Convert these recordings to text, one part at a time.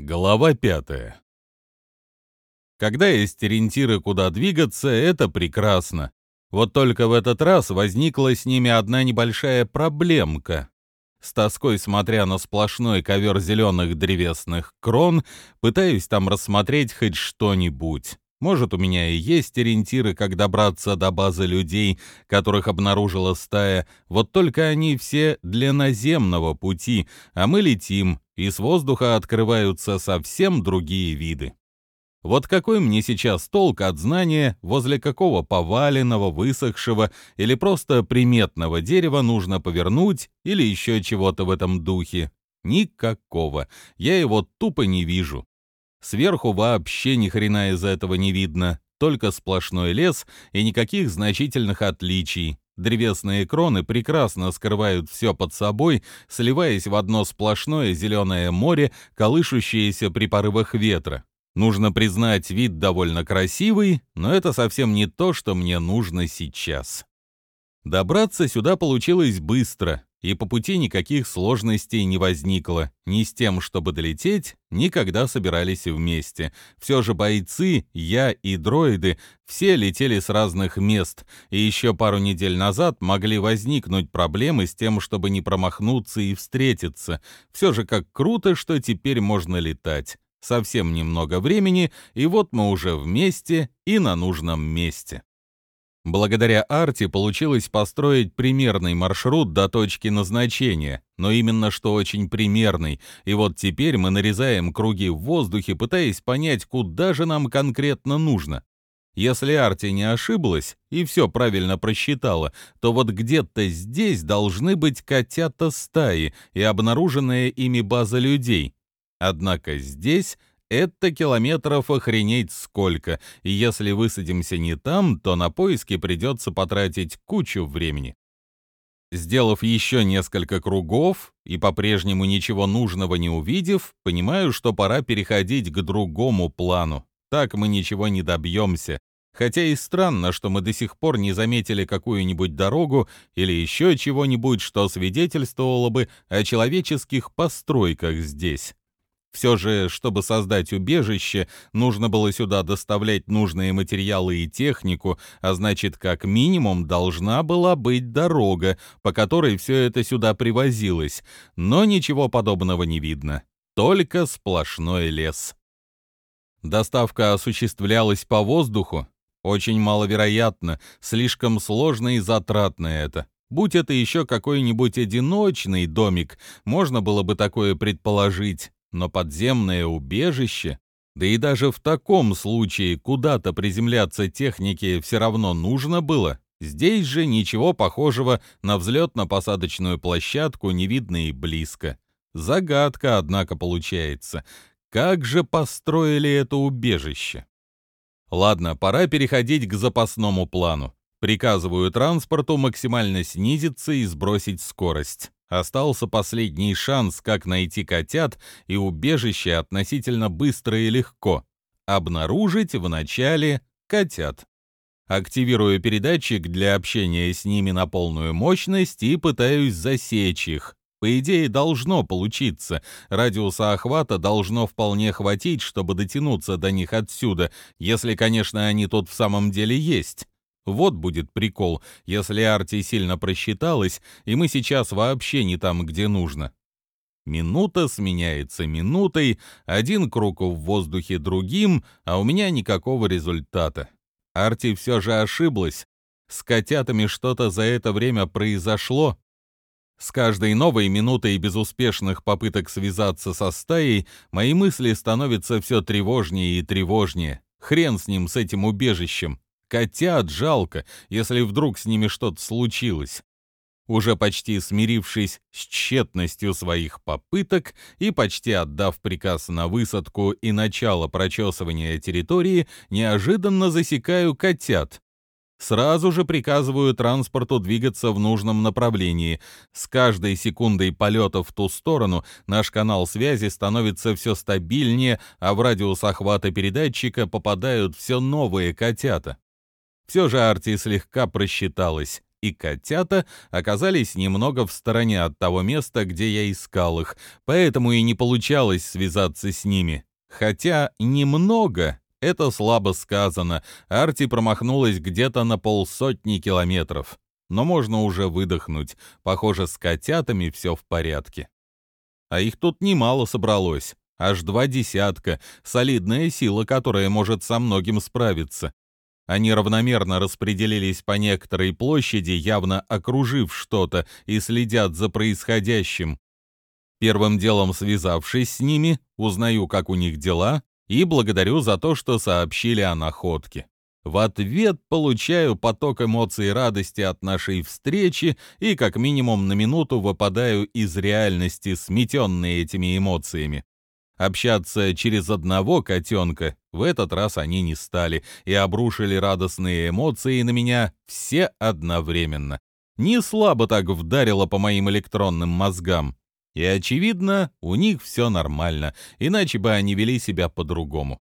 Глава пятая. Когда есть ориентиры, куда двигаться, это прекрасно. Вот только в этот раз возникла с ними одна небольшая проблемка. С тоской смотря на сплошной ковер зеленых древесных крон, пытаюсь там рассмотреть хоть что-нибудь. Может, у меня и есть ориентиры, как добраться до базы людей, которых обнаружила стая, вот только они все для наземного пути, а мы летим, и с воздуха открываются совсем другие виды. Вот какой мне сейчас толк от знания, возле какого поваленного, высохшего или просто приметного дерева нужно повернуть или еще чего-то в этом духе? Никакого. Я его тупо не вижу. Сверху вообще ни хрена из этого не видно, только сплошной лес и никаких значительных отличий. Древесные кроны прекрасно скрывают все под собой, сливаясь в одно сплошное зеленое море, колышущееся при порывах ветра. Нужно признать, вид довольно красивый, но это совсем не то, что мне нужно сейчас. Добраться сюда получилось быстро, и по пути никаких сложностей не возникло. Ни с тем, чтобы долететь, ни когда собирались вместе. Все же бойцы, я и дроиды, все летели с разных мест, и еще пару недель назад могли возникнуть проблемы с тем, чтобы не промахнуться и встретиться. Все же как круто, что теперь можно летать. Совсем немного времени, и вот мы уже вместе и на нужном месте. Благодаря арте получилось построить примерный маршрут до точки назначения, но именно что очень примерный, и вот теперь мы нарезаем круги в воздухе, пытаясь понять, куда же нам конкретно нужно. Если Арти не ошиблась и все правильно просчитала, то вот где-то здесь должны быть котята стаи и обнаруженная ими база людей. Однако здесь это километров охренеть сколько, и если высадимся не там, то на поиски придется потратить кучу времени. Сделав еще несколько кругов и по-прежнему ничего нужного не увидев, понимаю, что пора переходить к другому плану. Так мы ничего не добьемся. Хотя и странно, что мы до сих пор не заметили какую-нибудь дорогу или еще чего-нибудь, что свидетельствовало бы о человеческих постройках здесь. Все же, чтобы создать убежище, нужно было сюда доставлять нужные материалы и технику, а значит, как минимум должна была быть дорога, по которой все это сюда привозилось. Но ничего подобного не видно. Только сплошной лес. Доставка осуществлялась по воздуху. Очень маловероятно, слишком сложно и затратно это. Будь это еще какой-нибудь одиночный домик, можно было бы такое предположить но подземное убежище, да и даже в таком случае куда-то приземляться технике все равно нужно было. Здесь же ничего похожего на взлетно-посадочную площадку не видно и близко. Загадка, однако, получается. Как же построили это убежище? Ладно, пора переходить к запасному плану. Приказываю транспорту максимально снизиться и сбросить скорость. Остался последний шанс, как найти котят и убежище относительно быстро и легко. Обнаружить вначале котят. Активирую передатчик для общения с ними на полную мощность и пытаюсь засечь их. По идее, должно получиться. Радиуса охвата должно вполне хватить, чтобы дотянуться до них отсюда, если, конечно, они тут в самом деле есть. Вот будет прикол, если Арти сильно просчиталась, и мы сейчас вообще не там, где нужно. Минута сменяется минутой, один круг в воздухе другим, а у меня никакого результата. Арти все же ошиблась. С котятами что-то за это время произошло. С каждой новой минутой безуспешных попыток связаться со стаей мои мысли становятся все тревожнее и тревожнее. Хрен с ним, с этим убежищем. Котят жалко, если вдруг с ними что-то случилось. Уже почти смирившись с тщетностью своих попыток и почти отдав приказ на высадку и начало прочесывания территории, неожиданно засекаю котят. Сразу же приказываю транспорту двигаться в нужном направлении. С каждой секундой полета в ту сторону наш канал связи становится все стабильнее, а в радиус охвата передатчика попадают все новые котята. Все же Арти слегка просчиталась. и котята оказались немного в стороне от того места, где я искал их, поэтому и не получалось связаться с ними. Хотя немного — это слабо сказано, Арти промахнулась где-то на полсотни километров. Но можно уже выдохнуть, похоже, с котятами все в порядке. А их тут немало собралось, аж два десятка, солидная сила, которая может со многим справиться. Они равномерно распределились по некоторой площади, явно окружив что-то и следят за происходящим. Первым делом связавшись с ними, узнаю, как у них дела, и благодарю за то, что сообщили о находке. В ответ получаю поток эмоций радости от нашей встречи и как минимум на минуту выпадаю из реальности, сметенные этими эмоциями. Общаться через одного котенка в этот раз они не стали и обрушили радостные эмоции на меня все одновременно. Не слабо так вдарило по моим электронным мозгам. И, очевидно, у них все нормально, иначе бы они вели себя по-другому.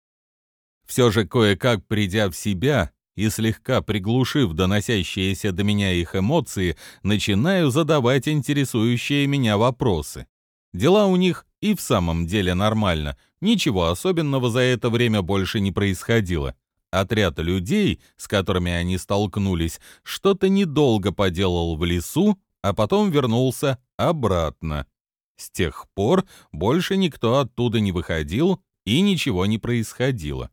Все же кое-как придя в себя и слегка приглушив доносящиеся до меня их эмоции, начинаю задавать интересующие меня вопросы. Дела у них и в самом деле нормально, ничего особенного за это время больше не происходило. Отряд людей, с которыми они столкнулись, что-то недолго поделал в лесу, а потом вернулся обратно. С тех пор больше никто оттуда не выходил и ничего не происходило.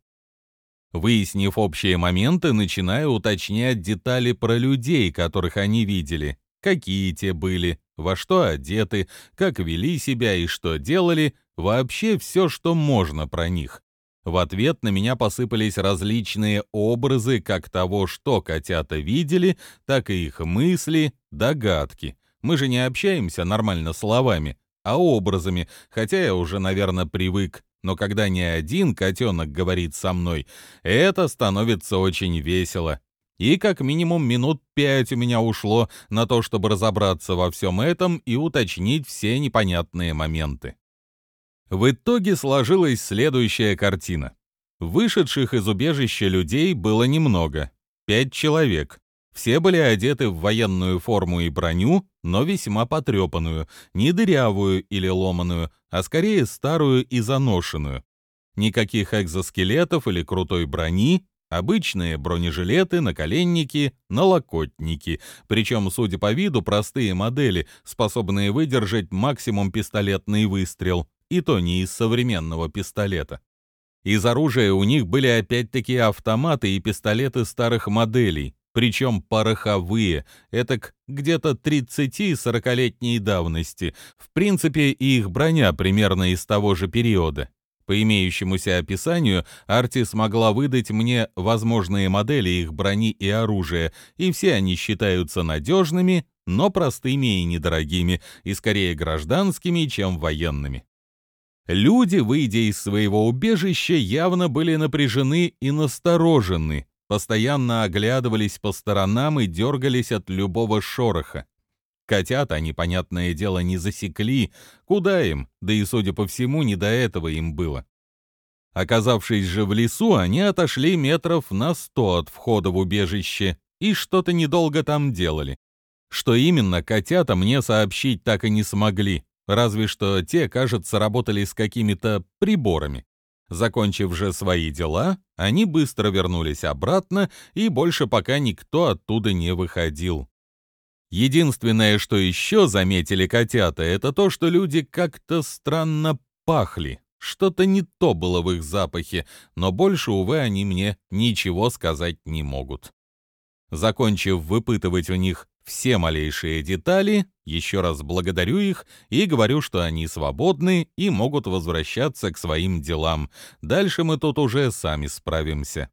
Выяснив общие моменты, начинаю уточнять детали про людей, которых они видели какие те были, во что одеты, как вели себя и что делали, вообще все, что можно про них. В ответ на меня посыпались различные образы как того, что котята видели, так и их мысли, догадки. Мы же не общаемся нормально словами, а образами, хотя я уже, наверное, привык. Но когда не один котенок говорит со мной, это становится очень весело. И как минимум минут пять у меня ушло на то, чтобы разобраться во всем этом и уточнить все непонятные моменты. В итоге сложилась следующая картина. Вышедших из убежища людей было немного, пять человек. Все были одеты в военную форму и броню, но весьма потрепанную, не дырявую или ломаную, а скорее старую и заношенную. Никаких экзоскелетов или крутой брони, Обычные бронежилеты, наколенники, налокотники, причем, судя по виду, простые модели, способные выдержать максимум пистолетный выстрел, и то не из современного пистолета. Из оружия у них были опять-таки автоматы и пистолеты старых моделей, причем пороховые, это где-то 30-40-летней давности. В принципе, и их броня примерно из того же периода. По имеющемуся описанию, Арти смогла выдать мне возможные модели их брони и оружия, и все они считаются надежными, но простыми и недорогими, и скорее гражданскими, чем военными. Люди, выйдя из своего убежища, явно были напряжены и насторожены, постоянно оглядывались по сторонам и дергались от любого шороха. Котят они, понятное дело, не засекли. Куда им? Да и, судя по всему, не до этого им было. Оказавшись же в лесу, они отошли метров на сто от входа в убежище и что-то недолго там делали. Что именно, котята мне сообщить так и не смогли, разве что те, кажется, работали с какими-то приборами. Закончив же свои дела, они быстро вернулись обратно, и больше пока никто оттуда не выходил. Единственное, что еще заметили котята, это то, что люди как-то странно пахли. Что-то не то было в их запахе, но больше, увы, они мне ничего сказать не могут. Закончив выпытывать у них все малейшие детали, еще раз благодарю их и говорю, что они свободны и могут возвращаться к своим делам. Дальше мы тут уже сами справимся.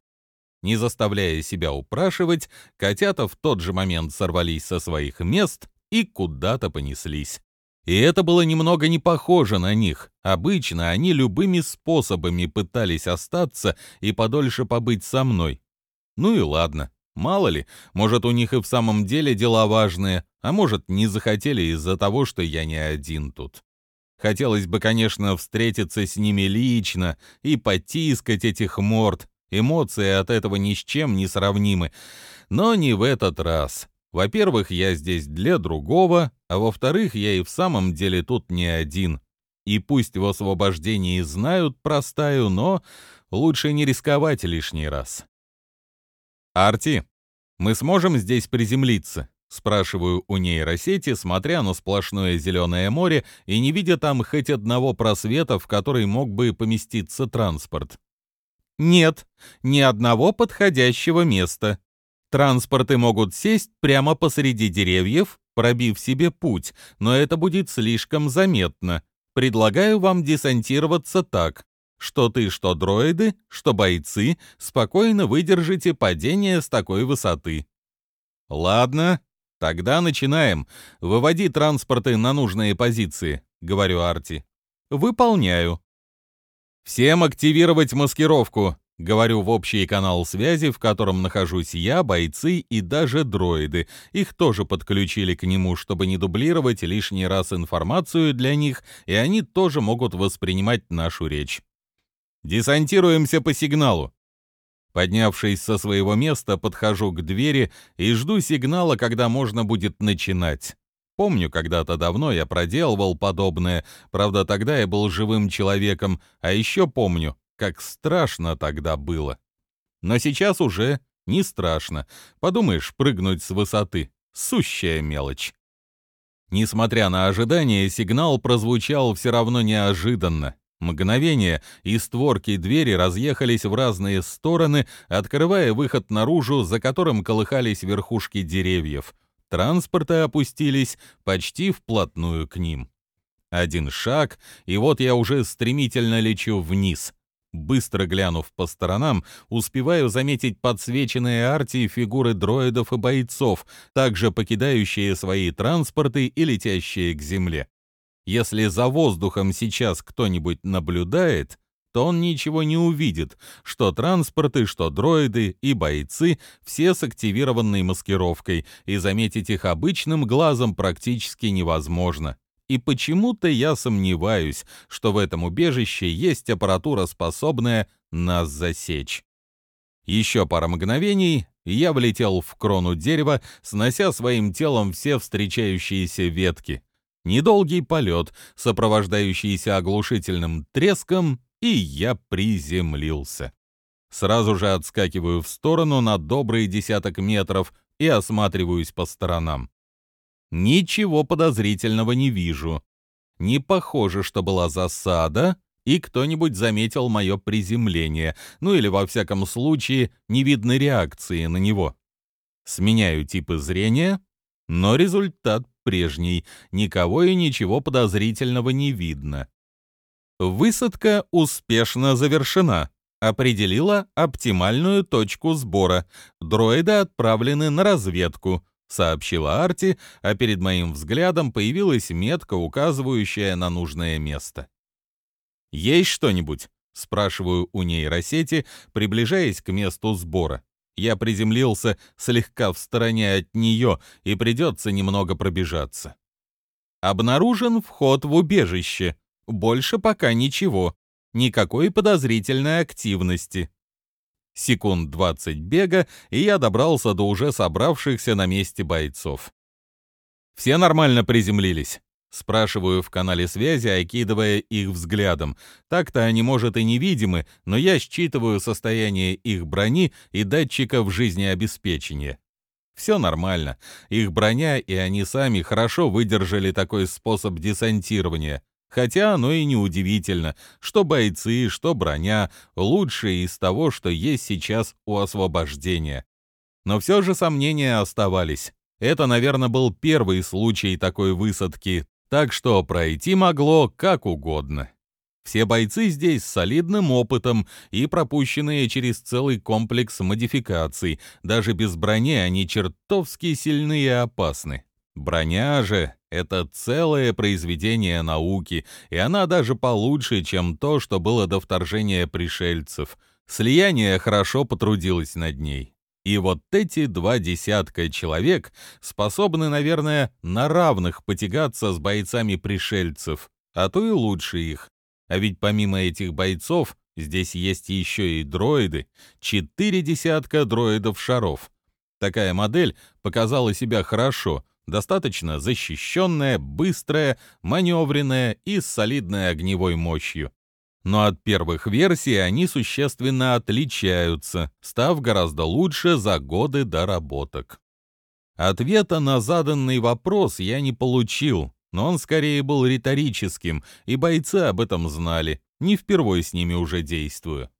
Не заставляя себя упрашивать, котята в тот же момент сорвались со своих мест и куда-то понеслись. И это было немного не похоже на них. Обычно они любыми способами пытались остаться и подольше побыть со мной. Ну и ладно, мало ли, может, у них и в самом деле дела важные, а может, не захотели из-за того, что я не один тут. Хотелось бы, конечно, встретиться с ними лично и потискать этих морд, Эмоции от этого ни с чем не сравнимы. Но не в этот раз. Во-первых, я здесь для другого, а во-вторых, я и в самом деле тут не один. И пусть в освобождении знают про стаю, но лучше не рисковать лишний раз. «Арти, мы сможем здесь приземлиться?» Спрашиваю у нейросети, смотря на сплошное зеленое море и не видя там хоть одного просвета, в который мог бы поместиться транспорт. Нет, ни одного подходящего места. Транспорты могут сесть прямо посреди деревьев, пробив себе путь, но это будет слишком заметно. Предлагаю вам десантироваться так, что ты, что дроиды, что бойцы спокойно выдержите падение с такой высоты. Ладно, тогда начинаем. Выводи транспорты на нужные позиции, говорю Арти. Выполняю. Всем активировать маскировку. Говорю в общий канал связи, в котором нахожусь я, бойцы и даже дроиды. Их тоже подключили к нему, чтобы не дублировать лишний раз информацию для них, и они тоже могут воспринимать нашу речь. Десантируемся по сигналу. Поднявшись со своего места, подхожу к двери и жду сигнала, когда можно будет начинать. Помню, когда-то давно я проделывал подобное, правда, тогда я был живым человеком, а еще помню, как страшно тогда было. Но сейчас уже не страшно. Подумаешь, прыгнуть с высоты — сущая мелочь. Несмотря на ожидание, сигнал прозвучал все равно неожиданно. Мгновение, и створки двери разъехались в разные стороны, открывая выход наружу, за которым колыхались верхушки деревьев. Транспорты опустились почти вплотную к ним. Один шаг, и вот я уже стремительно лечу вниз. Быстро глянув по сторонам, успеваю заметить подсвеченные арти фигуры дроидов и бойцов, также покидающие свои транспорты и летящие к земле. Если за воздухом сейчас кто-нибудь наблюдает, то он ничего не увидит, что транспорты, что дроиды и бойцы все с активированной маскировкой, и заметить их обычным глазом практически невозможно и почему-то я сомневаюсь, что в этом убежище есть аппаратура, способная нас засечь. Еще пара мгновений, и я влетел в крону дерева, снося своим телом все встречающиеся ветки. Недолгий полет, сопровождающийся оглушительным треском, и я приземлился. Сразу же отскакиваю в сторону на добрый десяток метров и осматриваюсь по сторонам. Ничего подозрительного не вижу. Не похоже, что была засада, и кто-нибудь заметил мое приземление, ну или, во всяком случае, не видно реакции на него. Сменяю типы зрения, но результат прежний, никого и ничего подозрительного не видно. Высадка успешно завершена. Определила оптимальную точку сбора. Дроиды отправлены на разведку сообщила Арти, а перед моим взглядом появилась метка, указывающая на нужное место. «Есть что-нибудь?» — спрашиваю у нейросети, приближаясь к месту сбора. Я приземлился слегка в стороне от нее, и придется немного пробежаться. Обнаружен вход в убежище. Больше пока ничего. Никакой подозрительной активности. Секунд 20 бега, и я добрался до уже собравшихся на месте бойцов. «Все нормально приземлились?» Спрашиваю в канале связи, окидывая их взглядом. Так-то они, может, и невидимы, но я считываю состояние их брони и датчиков жизнеобеспечения. Все нормально. Их броня и они сами хорошо выдержали такой способ десантирования. Хотя оно и не удивительно, что бойцы, что броня лучшие из того, что есть сейчас у освобождения. Но все же сомнения оставались. Это, наверное, был первый случай такой высадки, так что пройти могло как угодно. Все бойцы здесь с солидным опытом и пропущенные через целый комплекс модификаций. Даже без брони они чертовски сильны и опасны. Броня же это целое произведение науки, и она даже получше, чем то, что было до вторжения пришельцев. Слияние хорошо потрудилось над ней. И вот эти два десятка человек способны, наверное, на равных потягаться с бойцами пришельцев, а то и лучше их. А ведь помимо этих бойцов здесь есть еще и дроиды, четыре десятка дроидов-шаров. Такая модель показала себя хорошо, достаточно защищенная, быстрая, маневренная и с солидной огневой мощью. Но от первых версий они существенно отличаются, став гораздо лучше за годы доработок. Ответа на заданный вопрос я не получил, но он скорее был риторическим, и бойцы об этом знали, не впервой с ними уже действую.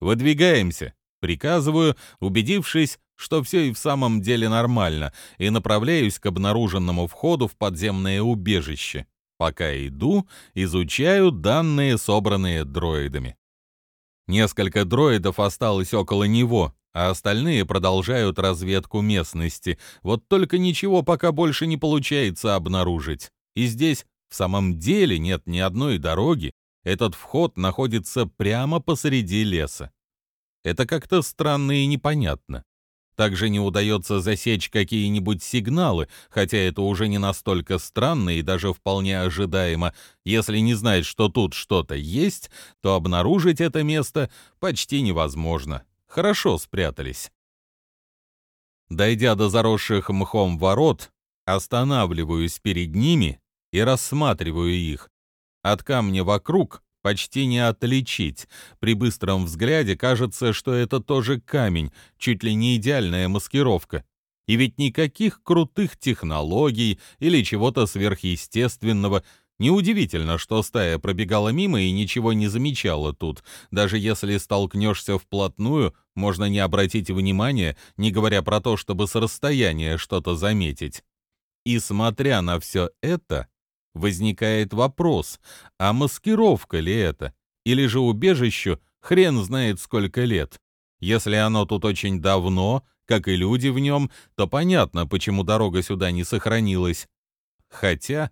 «Выдвигаемся», — приказываю, убедившись, что все и в самом деле нормально, и направляюсь к обнаруженному входу в подземное убежище. Пока иду, изучаю данные, собранные дроидами. Несколько дроидов осталось около него, а остальные продолжают разведку местности. Вот только ничего пока больше не получается обнаружить. И здесь в самом деле нет ни одной дороги. Этот вход находится прямо посреди леса. Это как-то странно и непонятно. Также не удается засечь какие-нибудь сигналы, хотя это уже не настолько странно и даже вполне ожидаемо. Если не знать, что тут что-то есть, то обнаружить это место почти невозможно. Хорошо спрятались. Дойдя до заросших мхом ворот, останавливаюсь перед ними и рассматриваю их. От камня вокруг почти не отличить. При быстром взгляде кажется, что это тоже камень, чуть ли не идеальная маскировка. И ведь никаких крутых технологий или чего-то сверхъестественного. Неудивительно, что стая пробегала мимо и ничего не замечала тут. Даже если столкнешься вплотную, можно не обратить внимания, не говоря про то, чтобы с расстояния что-то заметить. И смотря на все это, возникает вопрос, а маскировка ли это? Или же убежищу хрен знает сколько лет? Если оно тут очень давно, как и люди в нем, то понятно, почему дорога сюда не сохранилась. Хотя,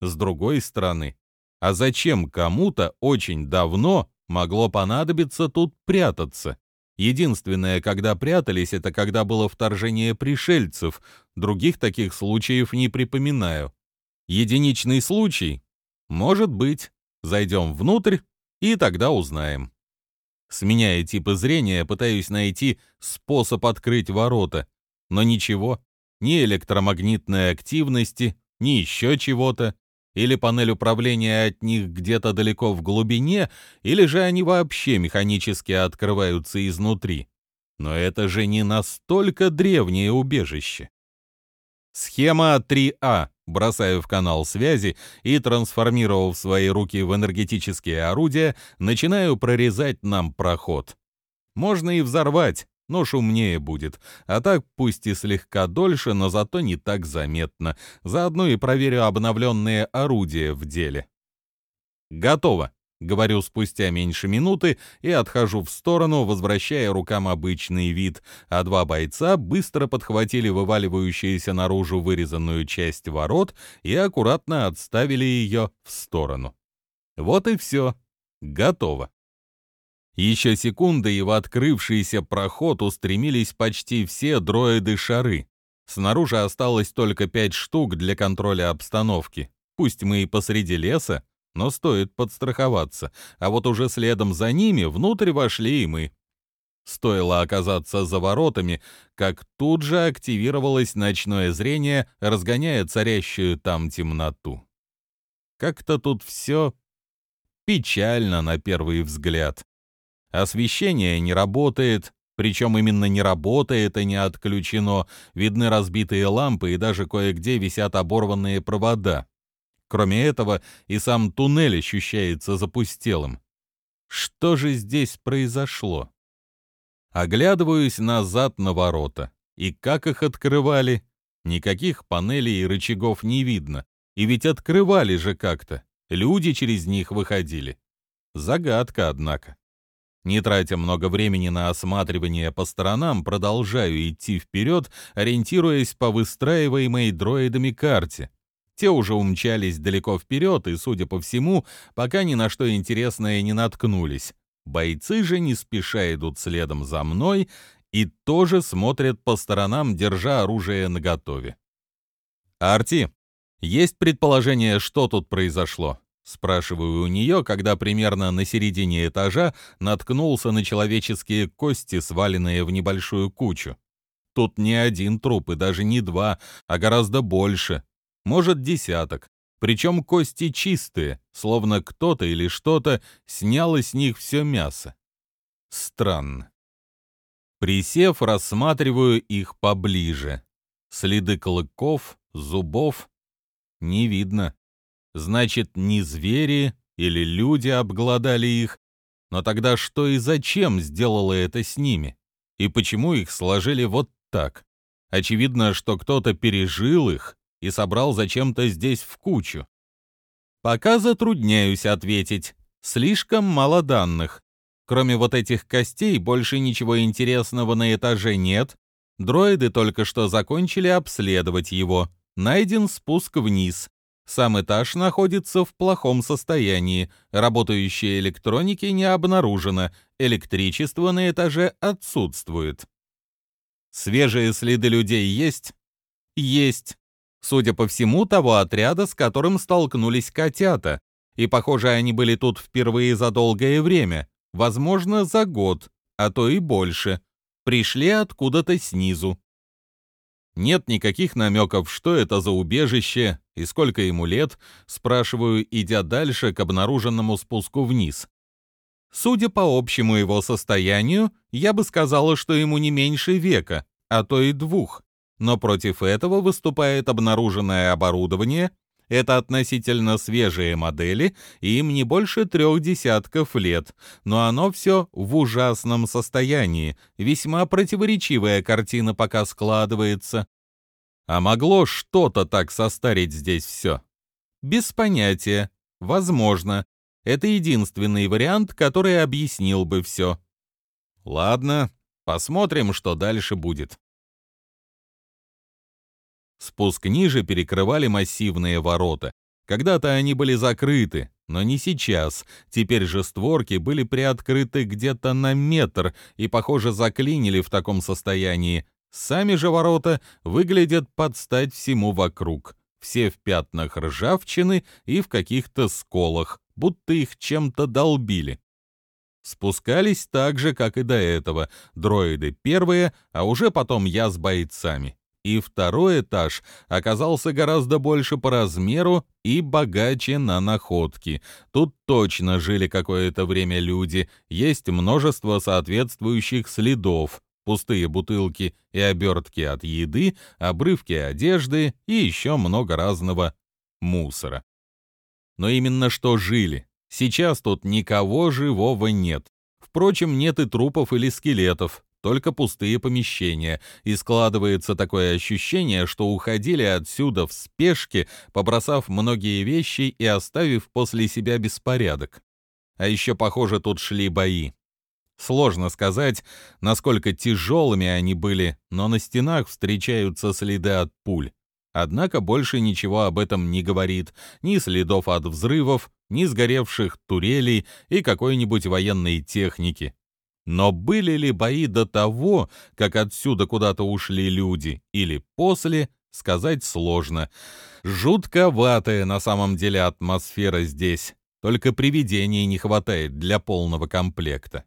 с другой стороны, а зачем кому-то очень давно могло понадобиться тут прятаться? Единственное, когда прятались, это когда было вторжение пришельцев. Других таких случаев не припоминаю. Единичный случай? Может быть. Зайдем внутрь, и тогда узнаем. Сменяя типы зрения, пытаюсь найти способ открыть ворота. Но ничего. Ни электромагнитной активности, ни еще чего-то. Или панель управления от них где-то далеко в глубине, или же они вообще механически открываются изнутри. Но это же не настолько древнее убежище. Схема 3А бросаю в канал связи и, трансформировав свои руки в энергетические орудия, начинаю прорезать нам проход. Можно и взорвать, но шумнее будет, а так пусть и слегка дольше, но зато не так заметно. Заодно и проверю обновленные орудия в деле. Готово. Говорю спустя меньше минуты и отхожу в сторону, возвращая рукам обычный вид, а два бойца быстро подхватили вываливающуюся наружу вырезанную часть ворот и аккуратно отставили ее в сторону. Вот и все. Готово. Еще секунды, и в открывшийся проход устремились почти все дроиды-шары. Снаружи осталось только пять штук для контроля обстановки. Пусть мы и посреди леса, но стоит подстраховаться, а вот уже следом за ними внутрь вошли и мы. Стоило оказаться за воротами, как тут же активировалось ночное зрение, разгоняя царящую там темноту. Как-то тут все печально на первый взгляд. Освещение не работает, причем именно не работает и не отключено, видны разбитые лампы и даже кое-где висят оборванные провода. Кроме этого, и сам туннель ощущается запустелым. Что же здесь произошло? Оглядываюсь назад на ворота. И как их открывали? Никаких панелей и рычагов не видно. И ведь открывали же как-то. Люди через них выходили. Загадка, однако. Не тратя много времени на осматривание по сторонам, продолжаю идти вперед, ориентируясь по выстраиваемой дроидами карте. Те уже умчались далеко вперед и, судя по всему, пока ни на что интересное не наткнулись. Бойцы же не спеша идут следом за мной и тоже смотрят по сторонам, держа оружие наготове. «Арти, есть предположение, что тут произошло?» Спрашиваю у нее, когда примерно на середине этажа наткнулся на человеческие кости, сваленные в небольшую кучу. Тут не один труп и даже не два, а гораздо больше. Может, десяток. Причем кости чистые, словно кто-то или что-то сняло с них все мясо. Странно. Присев, рассматриваю их поближе. Следы клыков, зубов не видно. Значит, не звери или люди обглодали их. Но тогда что и зачем сделало это с ними? И почему их сложили вот так? Очевидно, что кто-то пережил их и собрал зачем-то здесь в кучу. Пока затрудняюсь ответить. Слишком мало данных. Кроме вот этих костей, больше ничего интересного на этаже нет. Дроиды только что закончили обследовать его. Найден спуск вниз. Сам этаж находится в плохом состоянии. Работающей электроники не обнаружено. Электричество на этаже отсутствует. Свежие следы людей есть? Есть. Судя по всему, того отряда, с которым столкнулись котята. И, похоже, они были тут впервые за долгое время возможно, за год, а то и больше. Пришли откуда-то снизу. Нет никаких намеков, что это за убежище и сколько ему лет, спрашиваю, идя дальше к обнаруженному спуску вниз. Судя по общему его состоянию, я бы сказала, что ему не меньше века, а то и двух. Но против этого выступает обнаруженное оборудование это относительно свежие модели, им не больше трех десятков лет, но оно все в ужасном состоянии, весьма противоречивая картина пока складывается. А могло что-то так состарить здесь все? Без понятия. Возможно. Это единственный вариант, который объяснил бы все. Ладно, посмотрим, что дальше будет. Спуск ниже перекрывали массивные ворота. Когда-то они были закрыты, но не сейчас. Теперь же створки были приоткрыты где-то на метр и, похоже, заклинили в таком состоянии. Сами же ворота выглядят под стать всему вокруг. Все в пятнах ржавчины и в каких-то сколах, будто их чем-то долбили. Спускались так же, как и до этого. Дроиды первые, а уже потом я с бойцами и второй этаж оказался гораздо больше по размеру и богаче на находки. Тут точно жили какое-то время люди, есть множество соответствующих следов, пустые бутылки и обертки от еды, обрывки одежды и еще много разного мусора. Но именно что жили. Сейчас тут никого живого нет. Впрочем, нет и трупов или скелетов, только пустые помещения, и складывается такое ощущение, что уходили отсюда в спешке, побросав многие вещи и оставив после себя беспорядок. А еще, похоже, тут шли бои. Сложно сказать, насколько тяжелыми они были, но на стенах встречаются следы от пуль. Однако больше ничего об этом не говорит, ни следов от взрывов, ни сгоревших турелей и какой-нибудь военной техники. Но были ли бои до того, как отсюда куда-то ушли люди, или после, сказать сложно. Жутковатая на самом деле атмосфера здесь, только привидений не хватает для полного комплекта.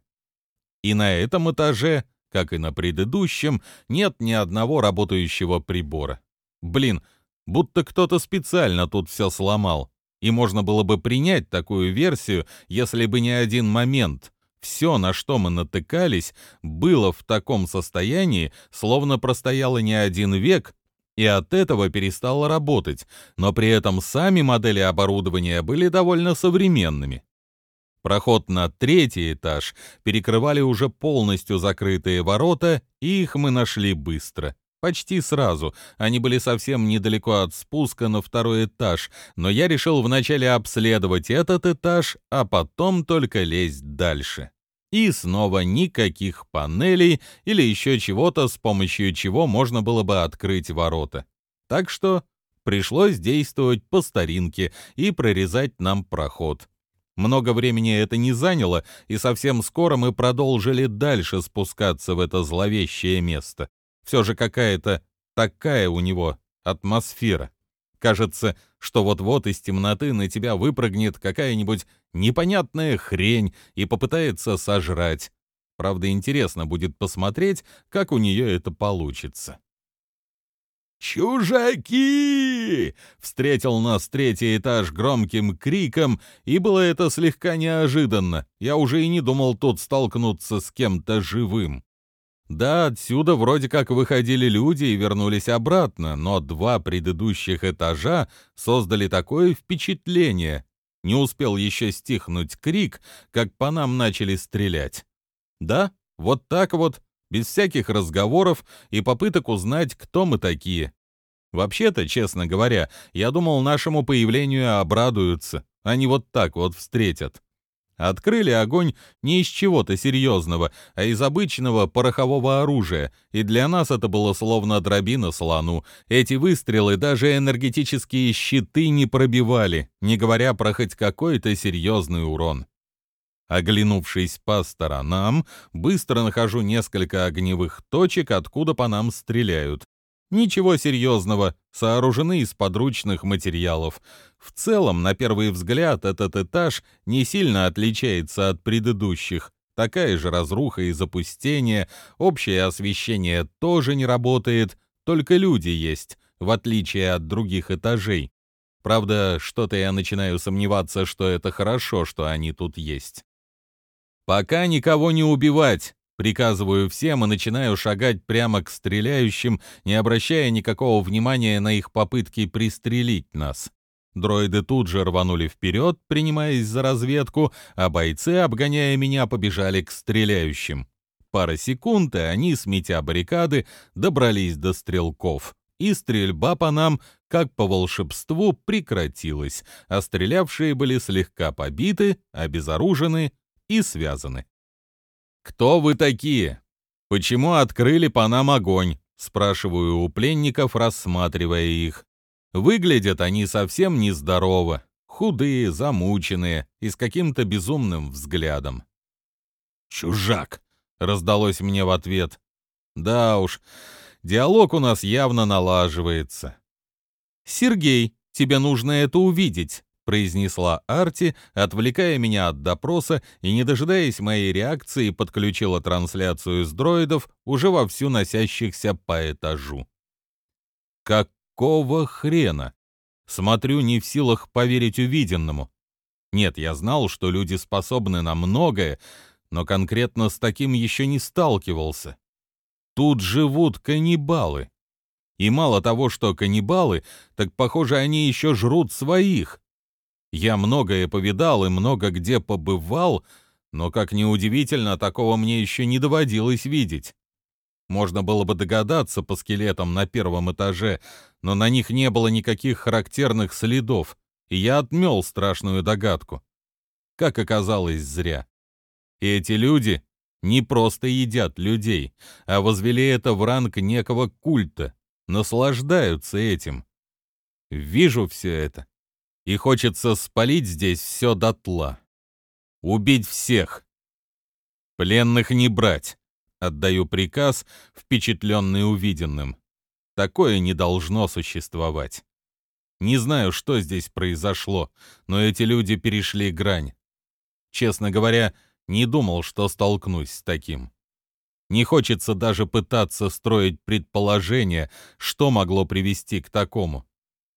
И на этом этаже, как и на предыдущем, нет ни одного работающего прибора. Блин, будто кто-то специально тут все сломал. И можно было бы принять такую версию, если бы не один момент. Все, на что мы натыкались, было в таком состоянии, словно простояло не один век, и от этого перестало работать, но при этом сами модели оборудования были довольно современными. Проход на третий этаж перекрывали уже полностью закрытые ворота, и их мы нашли быстро. Почти сразу. Они были совсем недалеко от спуска на второй этаж, но я решил вначале обследовать этот этаж, а потом только лезть дальше. И снова никаких панелей или еще чего-то, с помощью чего можно было бы открыть ворота. Так что пришлось действовать по старинке и прорезать нам проход. Много времени это не заняло, и совсем скоро мы продолжили дальше спускаться в это зловещее место. Все же какая-то такая у него атмосфера. Кажется, что вот-вот из темноты на тебя выпрыгнет какая-нибудь непонятная хрень и попытается сожрать. Правда, интересно будет посмотреть, как у нее это получится. «Чужаки!» — встретил нас третий этаж громким криком, и было это слегка неожиданно. Я уже и не думал тут столкнуться с кем-то живым. Да, отсюда вроде как выходили люди и вернулись обратно, но два предыдущих этажа создали такое впечатление. Не успел еще стихнуть крик, как по нам начали стрелять. Да, вот так вот, без всяких разговоров и попыток узнать, кто мы такие. Вообще-то, честно говоря, я думал, нашему появлению обрадуются, а не вот так вот встретят. Открыли огонь не из чего-то серьезного, а из обычного порохового оружия, и для нас это было словно дробина слону. Эти выстрелы даже энергетические щиты не пробивали, не говоря про хоть какой-то серьезный урон. Оглянувшись по сторонам, быстро нахожу несколько огневых точек, откуда по нам стреляют. Ничего серьезного, сооружены из подручных материалов. В целом, на первый взгляд, этот этаж не сильно отличается от предыдущих. Такая же разруха и запустение, общее освещение тоже не работает, только люди есть, в отличие от других этажей. Правда, что-то я начинаю сомневаться, что это хорошо, что они тут есть. «Пока никого не убивать!» Приказываю всем и начинаю шагать прямо к стреляющим, не обращая никакого внимания на их попытки пристрелить нас. Дроиды тут же рванули вперед, принимаясь за разведку, а бойцы, обгоняя меня, побежали к стреляющим. Пара секунд, и они, сметя баррикады, добрались до стрелков. И стрельба по нам, как по волшебству, прекратилась, а стрелявшие были слегка побиты, обезоружены и связаны. «Кто вы такие? Почему открыли по нам огонь?» — спрашиваю у пленников, рассматривая их. Выглядят они совсем нездорово, худые, замученные и с каким-то безумным взглядом. «Чужак!» — раздалось мне в ответ. «Да уж, диалог у нас явно налаживается». «Сергей, тебе нужно это увидеть», — произнесла Арти, отвлекая меня от допроса и, не дожидаясь моей реакции, подключила трансляцию с дроидов, уже вовсю носящихся по этажу. Какого хрена? Смотрю, не в силах поверить увиденному. Нет, я знал, что люди способны на многое, но конкретно с таким еще не сталкивался. Тут живут каннибалы. И мало того, что каннибалы, так, похоже, они еще жрут своих. Я многое повидал и много где побывал, но, как ни удивительно, такого мне еще не доводилось видеть. Можно было бы догадаться по скелетам на первом этаже, но на них не было никаких характерных следов, и я отмел страшную догадку. Как оказалось, зря. И эти люди не просто едят людей, а возвели это в ранг некого культа, наслаждаются этим. Вижу все это и хочется спалить здесь все дотла. Убить всех. Пленных не брать. Отдаю приказ, впечатленный увиденным. Такое не должно существовать. Не знаю, что здесь произошло, но эти люди перешли грань. Честно говоря, не думал, что столкнусь с таким. Не хочется даже пытаться строить предположения, что могло привести к такому.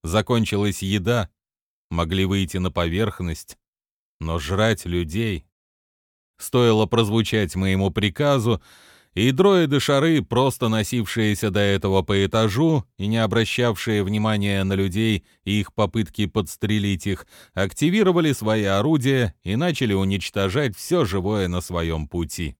Закончилась еда, могли выйти на поверхность, но жрать людей... Стоило прозвучать моему приказу, и дроиды-шары, просто носившиеся до этого по этажу и не обращавшие внимания на людей и их попытки подстрелить их, активировали свои орудия и начали уничтожать все живое на своем пути.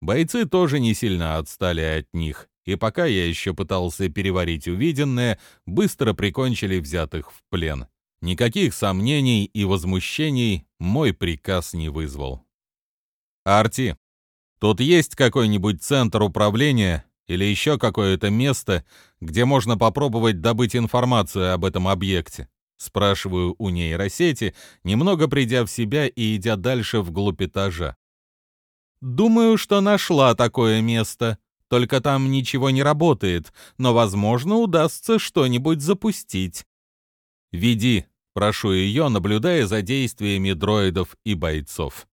Бойцы тоже не сильно отстали от них, и пока я еще пытался переварить увиденное, быстро прикончили взятых в плен. Никаких сомнений и возмущений мой приказ не вызвал. «Арти, тут есть какой-нибудь центр управления или еще какое-то место, где можно попробовать добыть информацию об этом объекте?» Спрашиваю у нейросети, немного придя в себя и идя дальше вглубь этажа. «Думаю, что нашла такое место. Только там ничего не работает, но, возможно, удастся что-нибудь запустить». «Веди», Прошу ее, наблюдая за действиями дроидов и бойцов.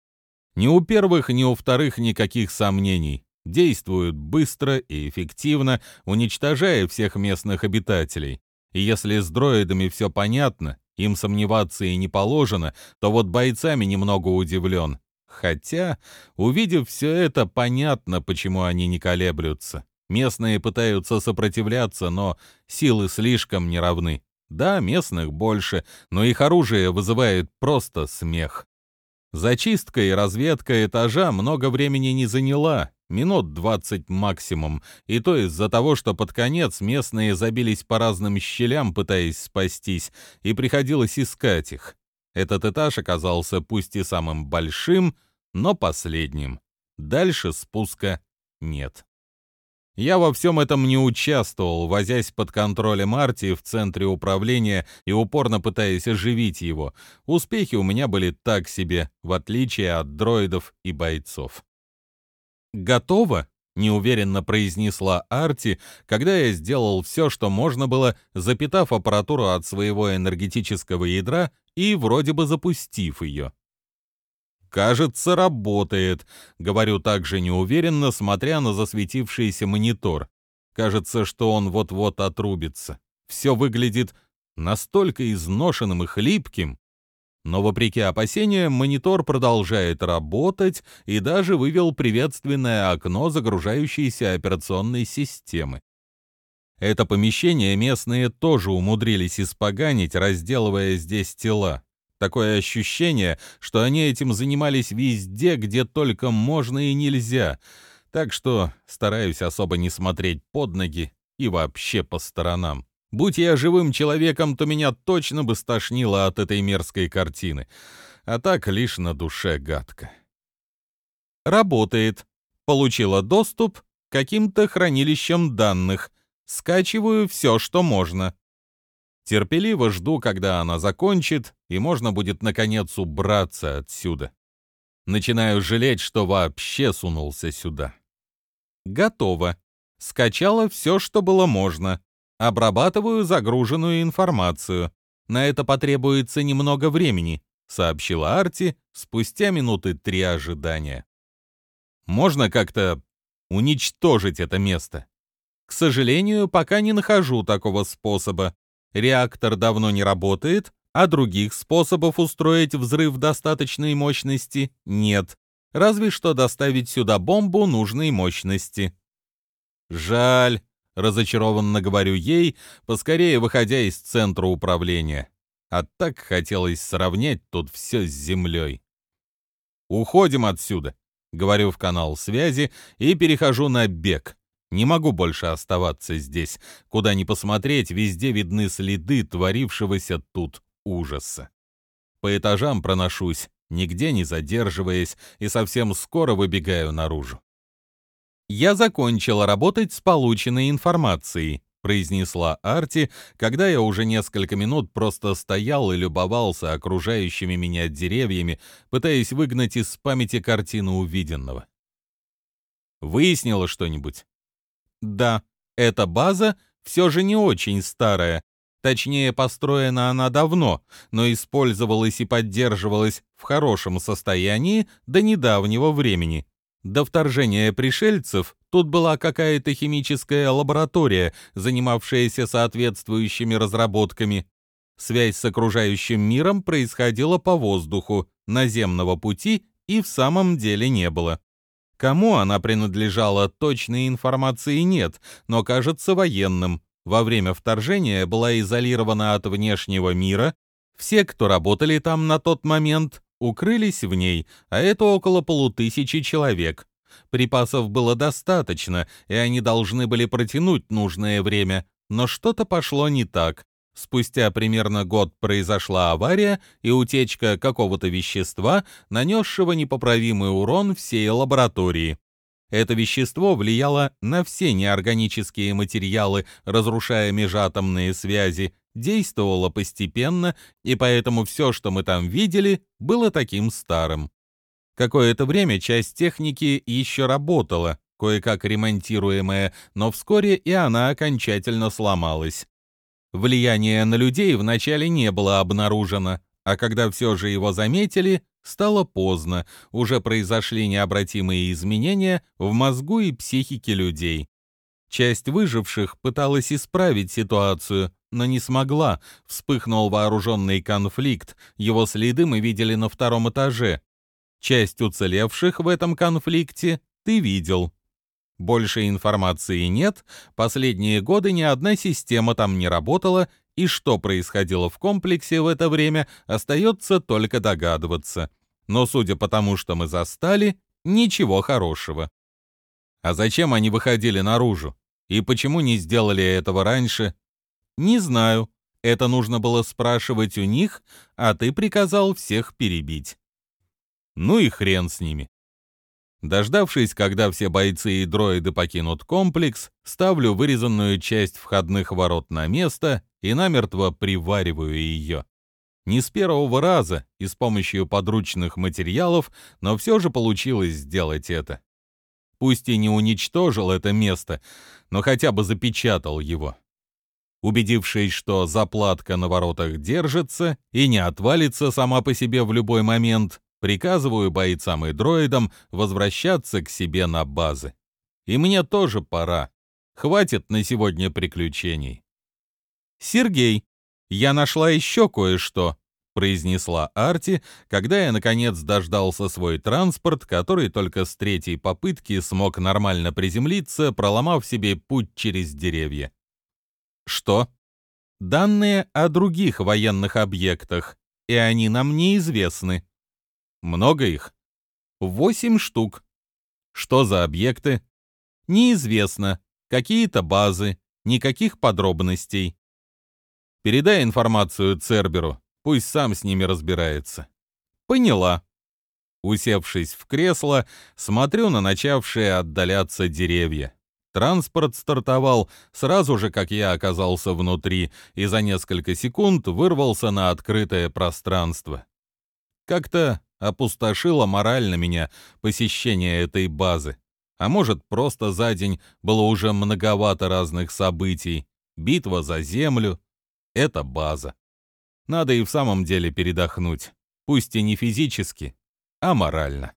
Ни у первых, ни у вторых никаких сомнений. Действуют быстро и эффективно, уничтожая всех местных обитателей. И если с дроидами все понятно, им сомневаться и не положено, то вот бойцами немного удивлен. Хотя, увидев все это, понятно, почему они не колеблются. Местные пытаются сопротивляться, но силы слишком неравны. Да, местных больше, но их оружие вызывает просто смех. Зачистка и разведка этажа много времени не заняла, минут 20 максимум, и то из-за того, что под конец местные забились по разным щелям, пытаясь спастись, и приходилось искать их. Этот этаж оказался пусть и самым большим, но последним. Дальше спуска нет. Я во всем этом не участвовал, возясь под контролем Арти в центре управления и упорно пытаясь оживить его. Успехи у меня были так себе, в отличие от дроидов и бойцов. «Готово?» — неуверенно произнесла Арти, когда я сделал все, что можно было, запитав аппаратуру от своего энергетического ядра и вроде бы запустив ее. «Кажется, работает», — говорю также неуверенно, смотря на засветившийся монитор. Кажется, что он вот-вот отрубится. Все выглядит настолько изношенным и хлипким. Но, вопреки опасениям, монитор продолжает работать и даже вывел приветственное окно загружающейся операционной системы. Это помещение местные тоже умудрились испоганить, разделывая здесь тела. Такое ощущение, что они этим занимались везде, где только можно и нельзя. Так что стараюсь особо не смотреть под ноги и вообще по сторонам. Будь я живым человеком, то меня точно бы стошнило от этой мерзкой картины. А так лишь на душе гадко. Работает. Получила доступ к каким-то хранилищам данных. Скачиваю все, что можно. Терпеливо жду, когда она закончит, и можно будет, наконец, убраться отсюда. Начинаю жалеть, что вообще сунулся сюда. Готово. Скачала все, что было можно. Обрабатываю загруженную информацию. На это потребуется немного времени, сообщила Арти спустя минуты три ожидания. Можно как-то уничтожить это место? К сожалению, пока не нахожу такого способа. Реактор давно не работает, а других способов устроить взрыв достаточной мощности нет. Разве что доставить сюда бомбу нужной мощности. Жаль, разочарованно говорю ей, поскорее выходя из центра управления. А так хотелось сравнять тут все с землей. «Уходим отсюда», — говорю в канал связи и перехожу на бег. Не могу больше оставаться здесь. Куда ни посмотреть, везде видны следы творившегося тут ужаса. По этажам проношусь, нигде не задерживаясь, и совсем скоро выбегаю наружу. «Я закончила работать с полученной информацией», — произнесла Арти, когда я уже несколько минут просто стоял и любовался окружающими меня деревьями, пытаясь выгнать из памяти картину увиденного. «Выяснила что-нибудь?» Да, эта база все же не очень старая. Точнее, построена она давно, но использовалась и поддерживалась в хорошем состоянии до недавнего времени. До вторжения пришельцев тут была какая-то химическая лаборатория, занимавшаяся соответствующими разработками. Связь с окружающим миром происходила по воздуху, наземного пути и в самом деле не было. Кому она принадлежала, точной информации нет, но кажется военным. Во время вторжения была изолирована от внешнего мира. Все, кто работали там на тот момент, укрылись в ней, а это около полутысячи человек. Припасов было достаточно, и они должны были протянуть нужное время, но что-то пошло не так. Спустя примерно год произошла авария и утечка какого-то вещества, нанесшего непоправимый урон всей лаборатории. Это вещество влияло на все неорганические материалы, разрушая межатомные связи, действовало постепенно, и поэтому все, что мы там видели, было таким старым. Какое-то время часть техники еще работала, кое-как ремонтируемая, но вскоре и она окончательно сломалась. Влияния на людей вначале не было обнаружено, а когда все же его заметили, Стало поздно, уже произошли необратимые изменения в мозгу и психике людей. Часть выживших пыталась исправить ситуацию, но не смогла. Вспыхнул вооруженный конфликт, его следы мы видели на втором этаже. Часть уцелевших в этом конфликте ты видел. Больше информации нет, последние годы ни одна система там не работала, и что происходило в комплексе в это время, остается только догадываться. Но судя по тому, что мы застали, ничего хорошего. А зачем они выходили наружу? И почему не сделали этого раньше? Не знаю. Это нужно было спрашивать у них, а ты приказал всех перебить. Ну и хрен с ними. Дождавшись, когда все бойцы и дроиды покинут комплекс, ставлю вырезанную часть входных ворот на место и намертво привариваю ее. Не с первого раза и с помощью подручных материалов, но все же получилось сделать это. Пусть и не уничтожил это место, но хотя бы запечатал его. Убедившись, что заплатка на воротах держится и не отвалится сама по себе в любой момент, Приказываю бойцам и дроидам возвращаться к себе на базы. И мне тоже пора. Хватит на сегодня приключений. «Сергей, я нашла еще кое-что», — произнесла Арти, когда я, наконец, дождался свой транспорт, который только с третьей попытки смог нормально приземлиться, проломав себе путь через деревья. «Что?» «Данные о других военных объектах, и они нам неизвестны», много их? Восемь штук. Что за объекты? Неизвестно. Какие-то базы. Никаких подробностей. Передай информацию Церберу. Пусть сам с ними разбирается. Поняла. Усевшись в кресло, смотрю на начавшие отдаляться деревья. Транспорт стартовал сразу же, как я оказался внутри, и за несколько секунд вырвался на открытое пространство. Как-то опустошило морально меня посещение этой базы. А может, просто за день было уже многовато разных событий. Битва за землю — это база. Надо и в самом деле передохнуть. Пусть и не физически, а морально.